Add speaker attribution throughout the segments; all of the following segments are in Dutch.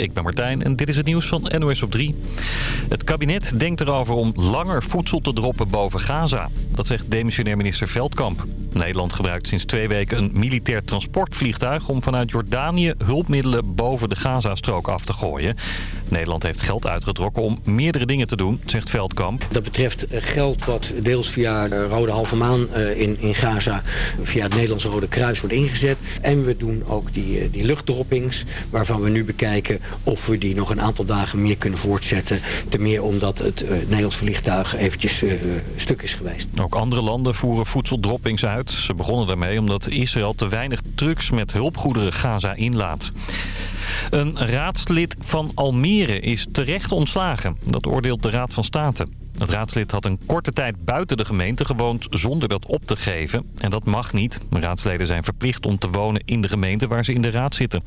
Speaker 1: Ik ben Martijn en dit is het nieuws van NOS op 3. Het kabinet denkt erover om langer voedsel te droppen boven Gaza. Dat zegt demissionair minister Veldkamp. Nederland gebruikt sinds twee weken een militair transportvliegtuig... om vanuit Jordanië hulpmiddelen boven de Gazastrook af te gooien. Nederland heeft geld uitgetrokken om meerdere dingen te doen, zegt Veldkamp.
Speaker 2: Dat betreft geld wat deels via de Rode Halve Maan eh, in, in Gaza... via het Nederlandse Rode Kruis wordt ingezet. En we doen ook die, eh, die luchtdroppings waarvan we nu bekijken... of we die nog een aantal dagen meer kunnen voortzetten. Ten meer omdat het uh, Nederlands vliegtuig eventjes stuk is geweest.
Speaker 1: Ook andere landen voeren voedseldroppings uit. Ze begonnen daarmee omdat Israël te weinig trucks met hulpgoederen Gaza inlaat. Een raadslid van Almere is terecht ontslagen. Dat oordeelt de Raad van State. Het raadslid had een korte tijd buiten de gemeente gewoond zonder dat op te geven. En dat mag niet. Raadsleden zijn verplicht om te wonen in de gemeente waar ze in de raad zitten.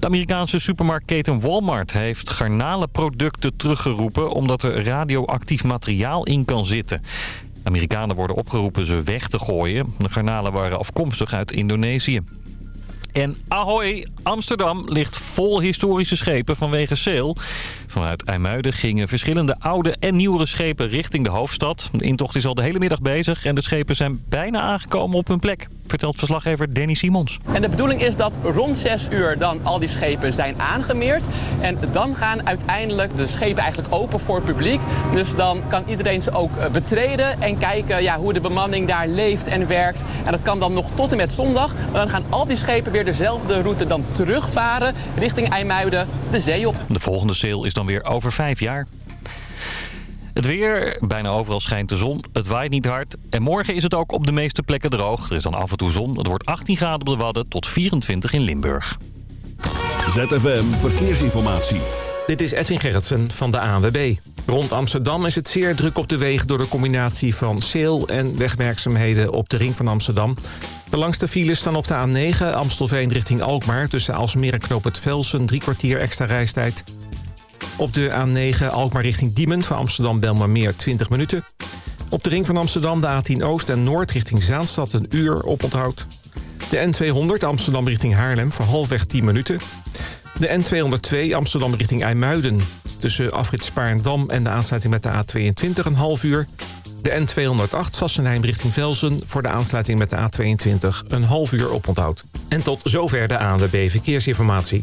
Speaker 1: De Amerikaanse supermarktketen Walmart heeft garnalenproducten teruggeroepen... omdat er radioactief materiaal in kan zitten. Amerikanen worden opgeroepen ze weg te gooien. De garnalen waren afkomstig uit Indonesië. En ahoy, Amsterdam ligt vol historische schepen vanwege sail. Vanuit IJmuiden gingen verschillende oude en nieuwere schepen richting de hoofdstad. De intocht is al de hele middag bezig en de schepen zijn bijna aangekomen op hun plek vertelt verslaggever Danny Simons.
Speaker 3: En de bedoeling is dat rond 6 uur dan al die schepen zijn aangemeerd. En dan gaan uiteindelijk de schepen eigenlijk open voor het publiek. Dus dan kan iedereen ze ook eh, betreden en kijken ja, hoe de bemanning daar leeft en werkt. En dat kan dan nog tot en met zondag. Maar dan gaan al die schepen weer dezelfde route dan terugvaren richting IJmuiden de zee op.
Speaker 1: De volgende sale is dan weer over vijf jaar. Het weer, bijna overal schijnt de zon. Het waait niet hard. En morgen is het ook op de meeste plekken droog. Er is dan af en toe zon. Het wordt 18 graden op de Wadden tot 24 in Limburg.
Speaker 4: ZFM Verkeersinformatie.
Speaker 5: Dit is Edwin Gerritsen van de ANWB. Rond Amsterdam is het zeer druk op de wegen door de combinatie van sale en wegwerkzaamheden op de ring van Amsterdam. De langste files staan op de A9 Amstelveen richting Alkmaar... tussen Alsmeer en Knoop het Velsen, drie kwartier extra reistijd. Op de A9 Alkmaar richting Diemen van Amsterdam-Belmarmeer 20 minuten. Op de ring van Amsterdam de A10 Oost en Noord richting Zaanstad een uur op onthoud. De N200 Amsterdam richting Haarlem voor halfweg 10 minuten. De N202 Amsterdam richting IJmuiden. Tussen afrit Spaarndam en de aansluiting met de A22 een half uur. De N208 Sassenheim richting Velzen voor de aansluiting met de A22 een half uur op onthoud. En tot zover de ANWB Verkeersinformatie.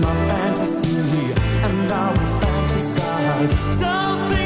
Speaker 6: my fantasy, and I will fantasize something.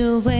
Speaker 6: away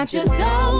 Speaker 7: Not just dough,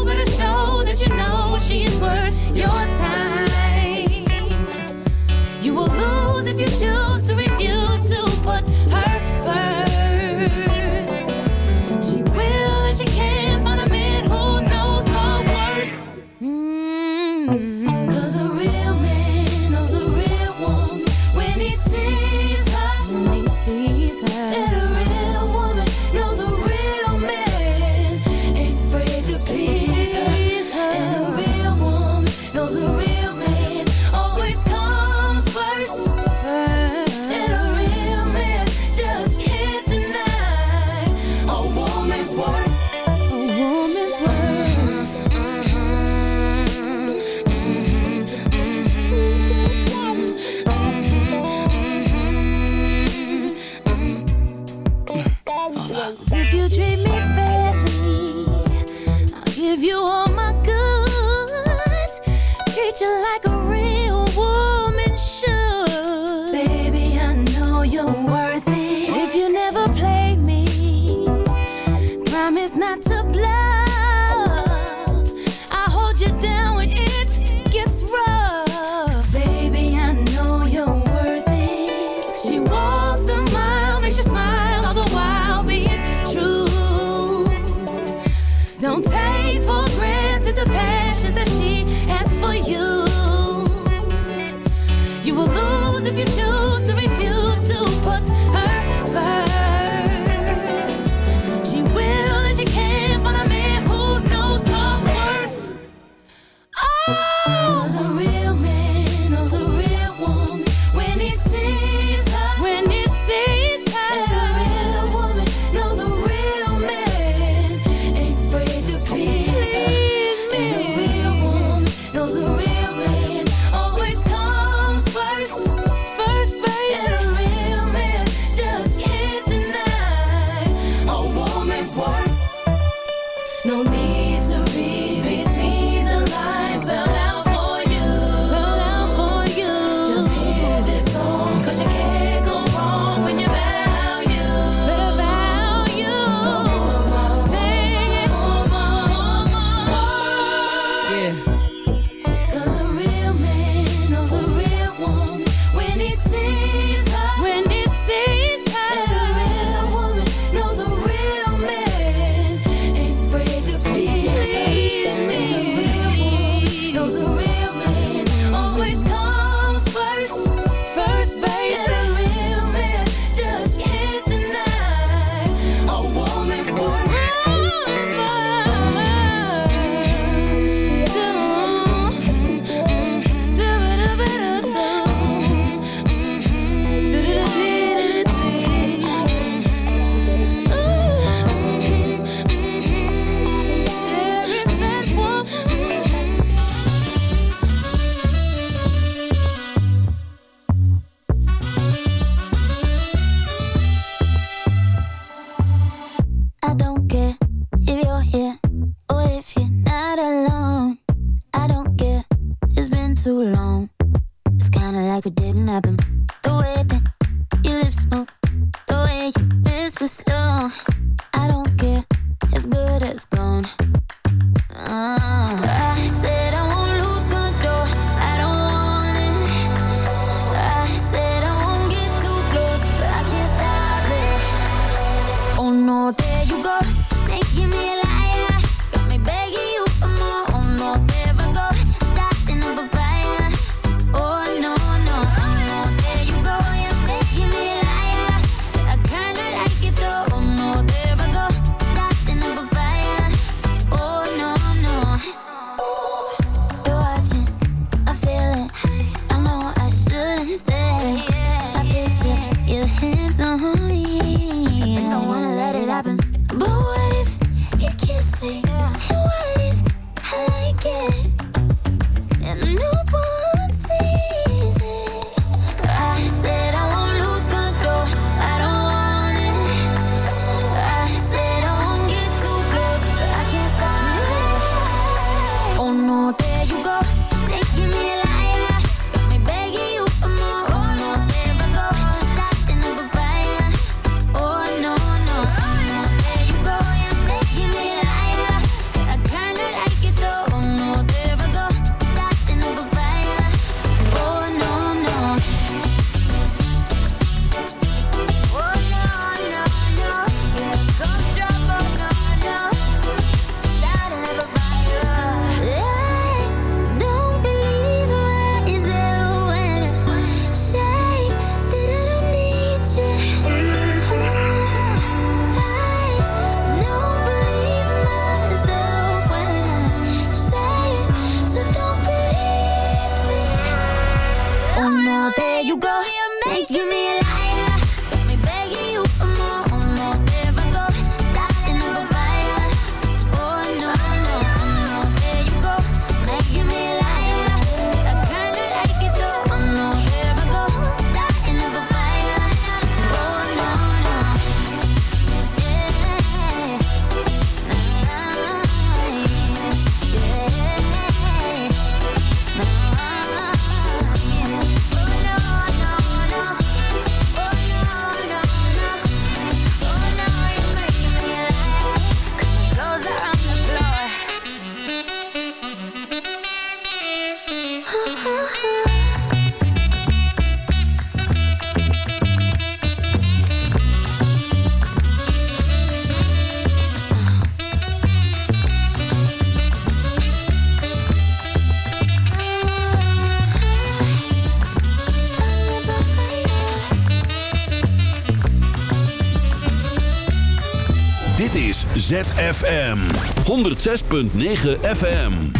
Speaker 8: ZFM 106.9 FM.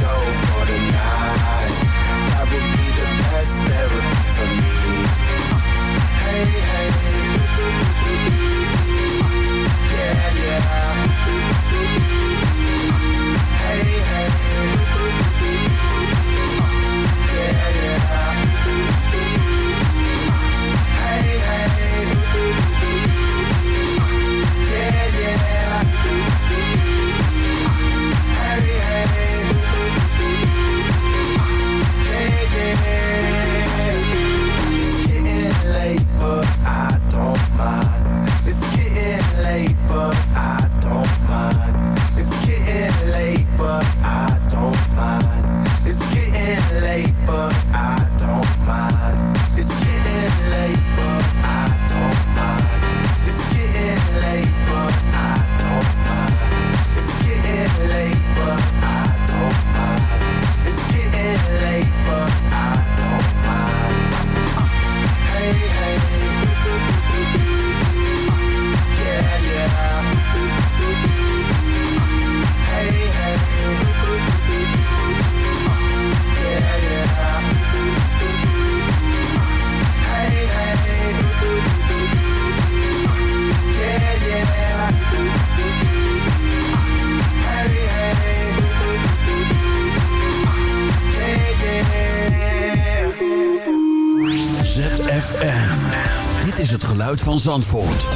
Speaker 8: Zandvoort.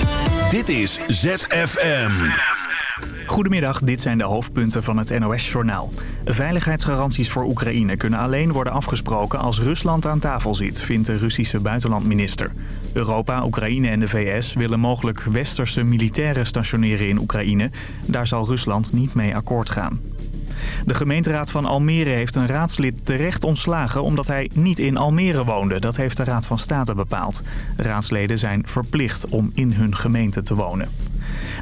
Speaker 8: Dit is ZFM.
Speaker 9: Goedemiddag, dit zijn de hoofdpunten van het NOS-journaal. Veiligheidsgaranties voor Oekraïne kunnen alleen worden afgesproken als Rusland aan tafel zit, vindt de Russische buitenlandminister. Europa, Oekraïne en de VS willen mogelijk westerse militairen stationeren in Oekraïne. Daar zal Rusland niet mee akkoord gaan. De gemeenteraad van Almere heeft een raadslid terecht ontslagen omdat hij niet in Almere woonde. Dat heeft de Raad van State bepaald. Raadsleden zijn verplicht om in hun gemeente te wonen.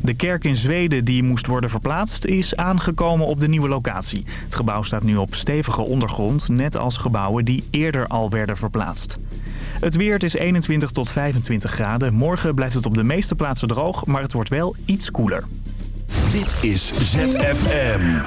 Speaker 9: De kerk in Zweden die moest worden verplaatst is aangekomen op de nieuwe locatie. Het gebouw staat nu op stevige ondergrond, net als gebouwen die eerder al werden verplaatst. Het weer het is 21 tot 25 graden. Morgen blijft het op de meeste plaatsen droog, maar het wordt wel iets koeler.
Speaker 8: Dit is ZFM.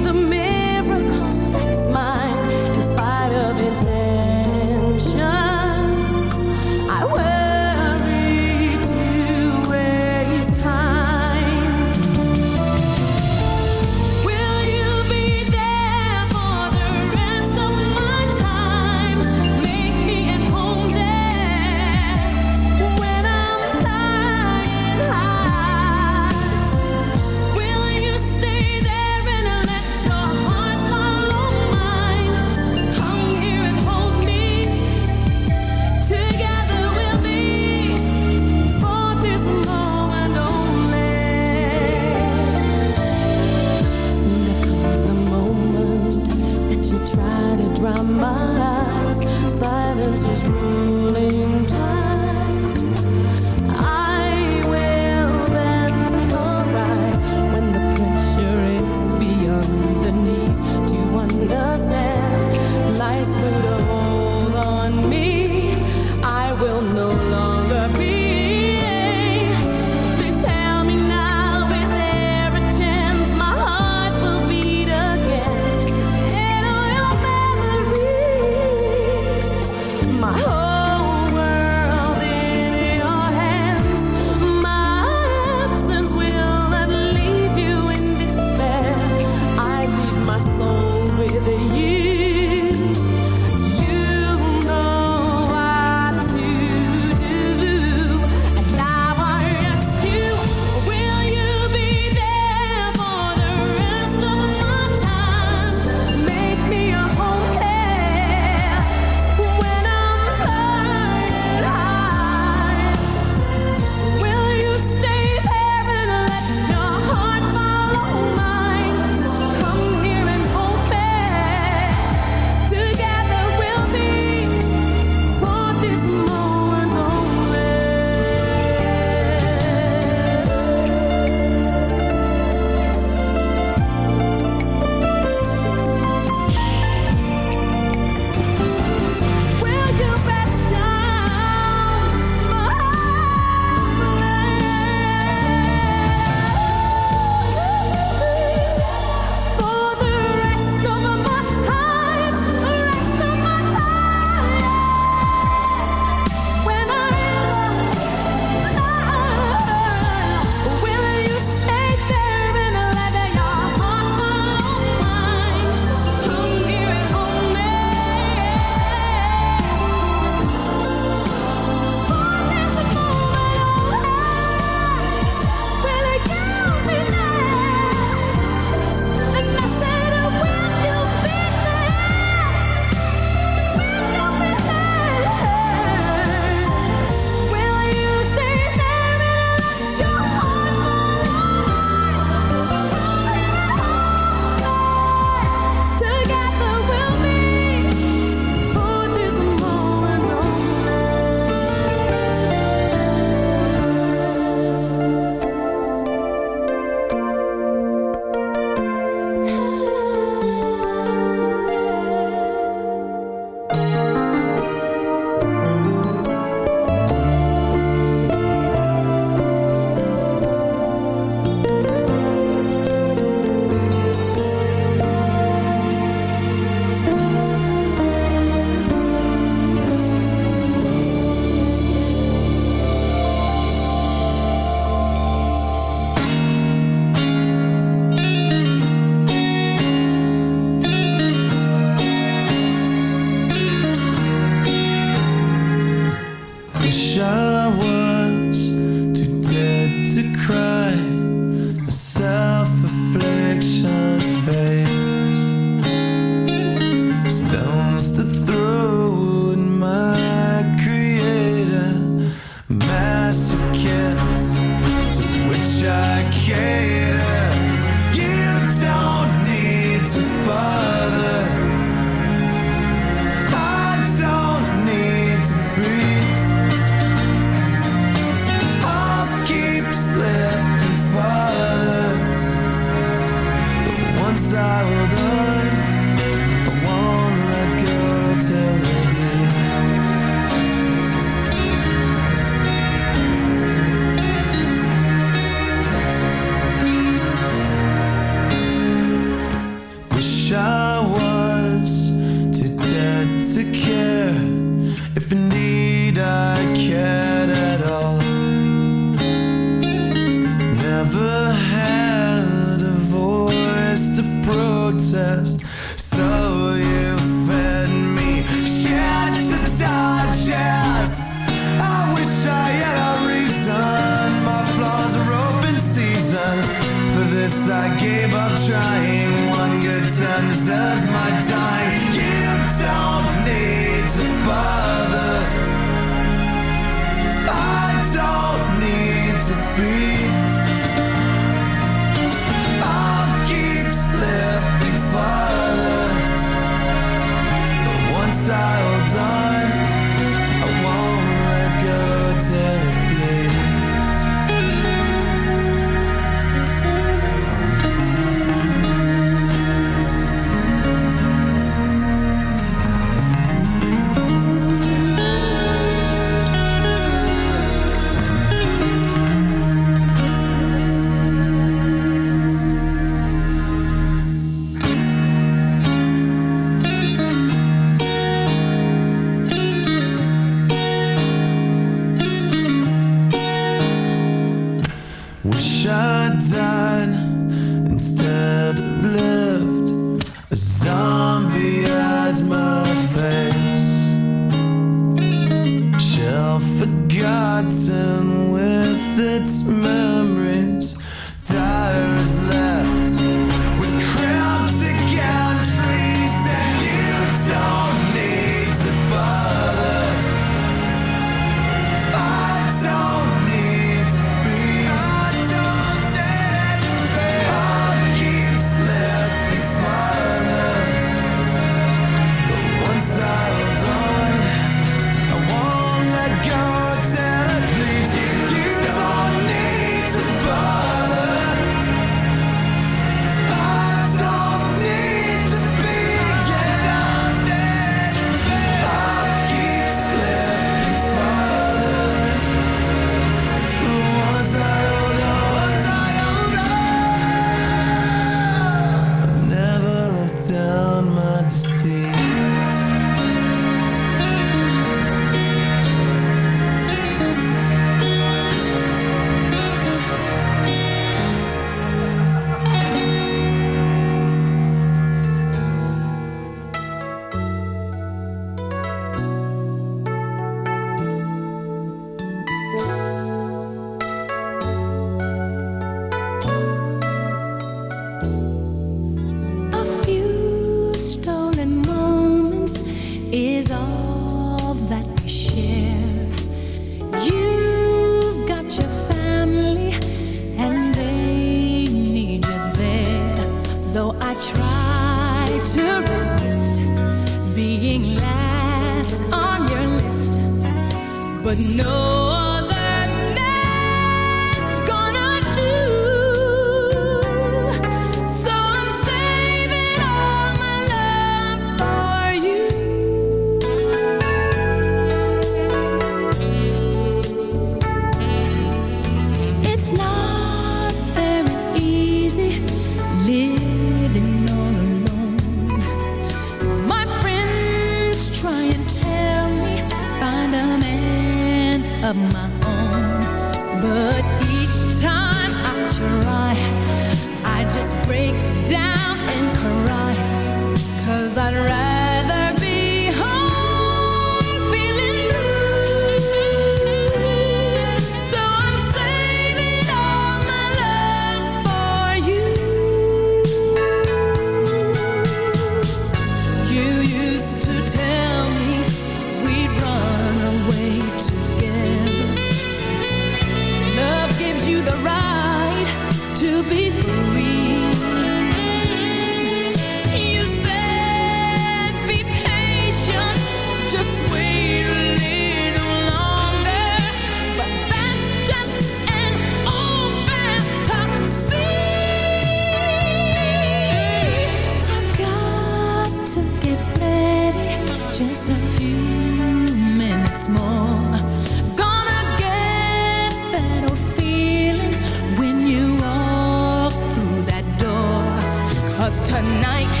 Speaker 7: night.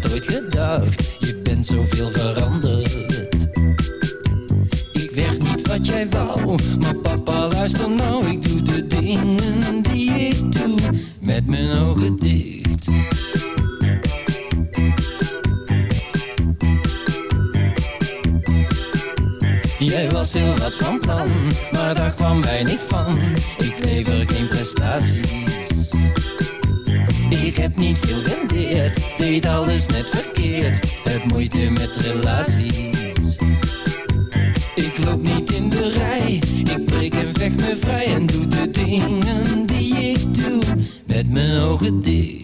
Speaker 4: 得一天。deed alles net verkeerd. het moeite met relaties. Ik loop niet in de rij. Ik breek en vecht me vrij en doe de dingen die ik doe. Met mijn ogen dicht.